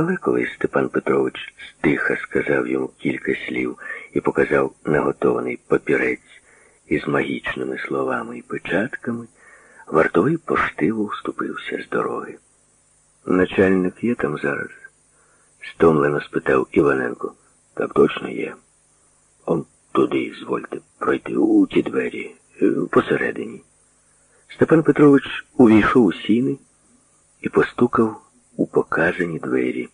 Але коли Степан Петрович стиха сказав йому кілька слів і показав наготований папірець із магічними словами і печатками, вартовий поштиво вступився з дороги. Начальник є там зараз? стомлено спитав Іваненко. Так точно є. Он туди, звольте, пройти у ті двері, е, посередині. Степан Петрович увійшов у сіни і постукав у показані двері.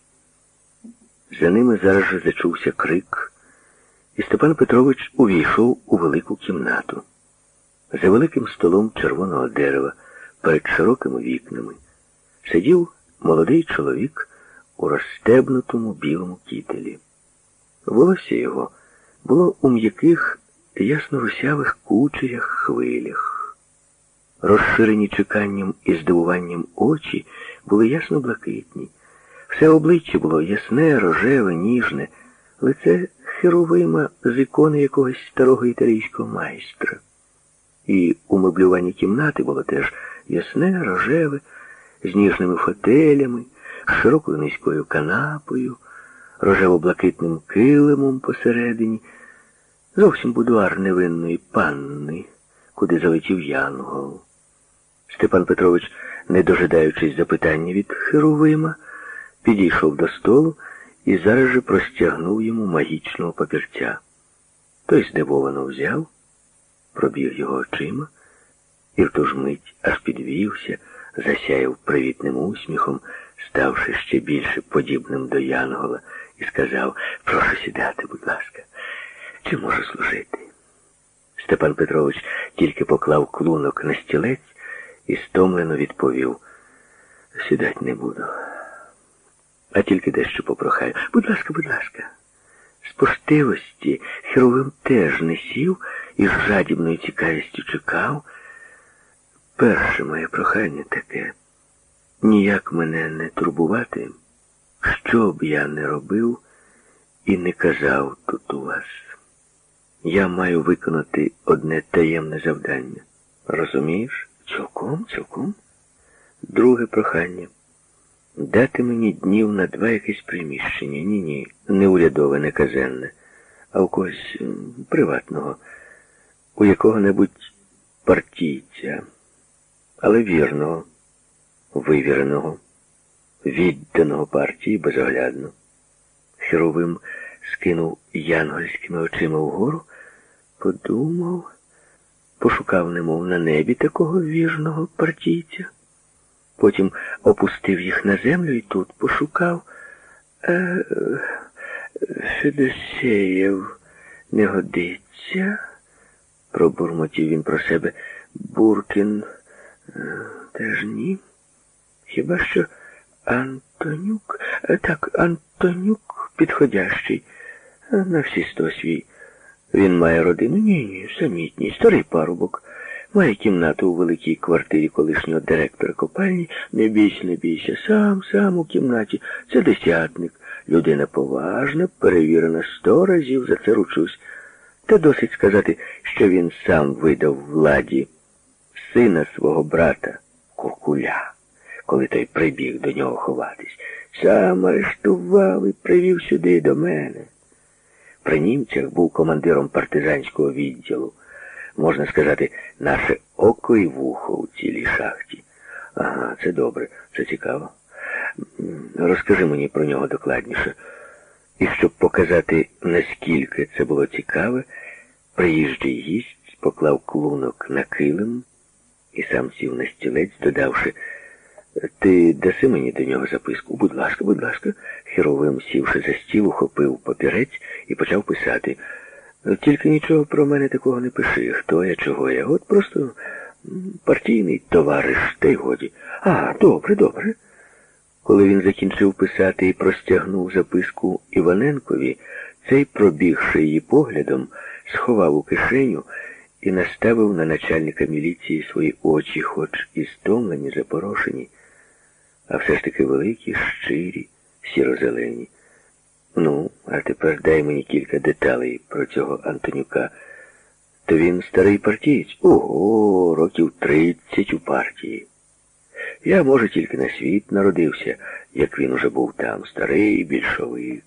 За ними зараз же зачувся крик, і Степан Петрович увійшов у велику кімнату. За великим столом червоного дерева перед широкими вікнами сидів молодий чоловік у розстебнутому білому кітелі. Волосся його було у м'яких, ясно-русявих кучерях хвилях. Розширені чеканням і здивуванням очі були ясно блакитні. Все обличчя було ясне, рожеве, ніжне, лице херовима з ікони якогось старого італійського майстра. І умеблювання кімнати було теж ясне, рожеве, з ніжними фотелями, широкою низькою канапою, рожево-блакитним килимом посередині, зовсім будуар невинної панни, куди залетів янгол. Степан Петрович, не дожидаючись запитання від Херовима, підійшов до столу і зараз же простягнув йому магічного папірця. Той здивовано взяв, пробіг його очима і в ту ж мить аж підвівся, засяяв привітним усміхом, ставши ще більше подібним до Янгола, і сказав, прошу сідати, будь ласка, чи можу служити? Степан Петрович тільки поклав клунок на стілець і стомлено відповів, сідать не буду, а тільки дещо попрохаю. Будь ласка, будь ласка. З поштивості Херовим теж не сів і з жадібною цікавістю чекав. Перше моє прохання таке ніяк мене не турбувати, що б я не робив і не казав тут у вас. Я маю виконати одне таємне завдання. Розумієш? Цілком, цілком. Друге прохання. Дати мені днів на два якесь приміщення. Ні-ні, не урядове, не казенне, а у когось приватного, у якого-небудь партійця, але вірного, вивіреного, відданого партії безоглядно. Херовим скинув янгольськими очима вгору, подумав, пошукав, немов на небі такого вірного партійця. Потім опустив їх на землю і тут пошукав. Е, Федосеєв не годиться, пробурмотів він про себе. Буркін е, теж ні. Хіба що Антонюк? Е, так, Антонюк підходящий. Е, на всі сто свій. Він має родину? Ні, ні, самітній, старий парубок. Має кімнату у великій квартирі колишнього директора копальні. Не бійся, не бійся. Сам, сам у кімнаті. Це десятник. Людина поважна, перевірена сто разів, за це ручусь. Та досить сказати, що він сам видав владі сина свого брата, Куркуля, коли той прибіг до нього ховатись. Сам арештував і привів сюди до мене. При німцях був командиром партизанського відділу можна сказати, наше око і вухо у цілій шахті. Ага, це добре, це цікаво. Розкажи мені про нього докладніше. І щоб показати, наскільки це було цікаве, приїжджий гість поклав клунок на килим і сам сів на стілець, додавши, ти даси мені до нього записку? Будь ласка, будь ласка, херовим сівши за стіл, ухопив папірець і почав писати. Тільки нічого про мене такого не пиши, хто я, чого я. От просто партійний товариш, та й годі. А, добре, добре. Коли він закінчив писати і простягнув записку Іваненкові, цей, пробігши її поглядом, сховав у кишеню і наставив на начальника міліції свої очі, хоч і стомлені, запорошені, а все ж таки великі, щирі, сіро-зелені. Ну, а тепер дай мені кілька деталей про цього Антонюка. То він старий партієць? Ого, років тридцять у партії. Я, може, тільки на світ народився, як він уже був там, старий більшовик.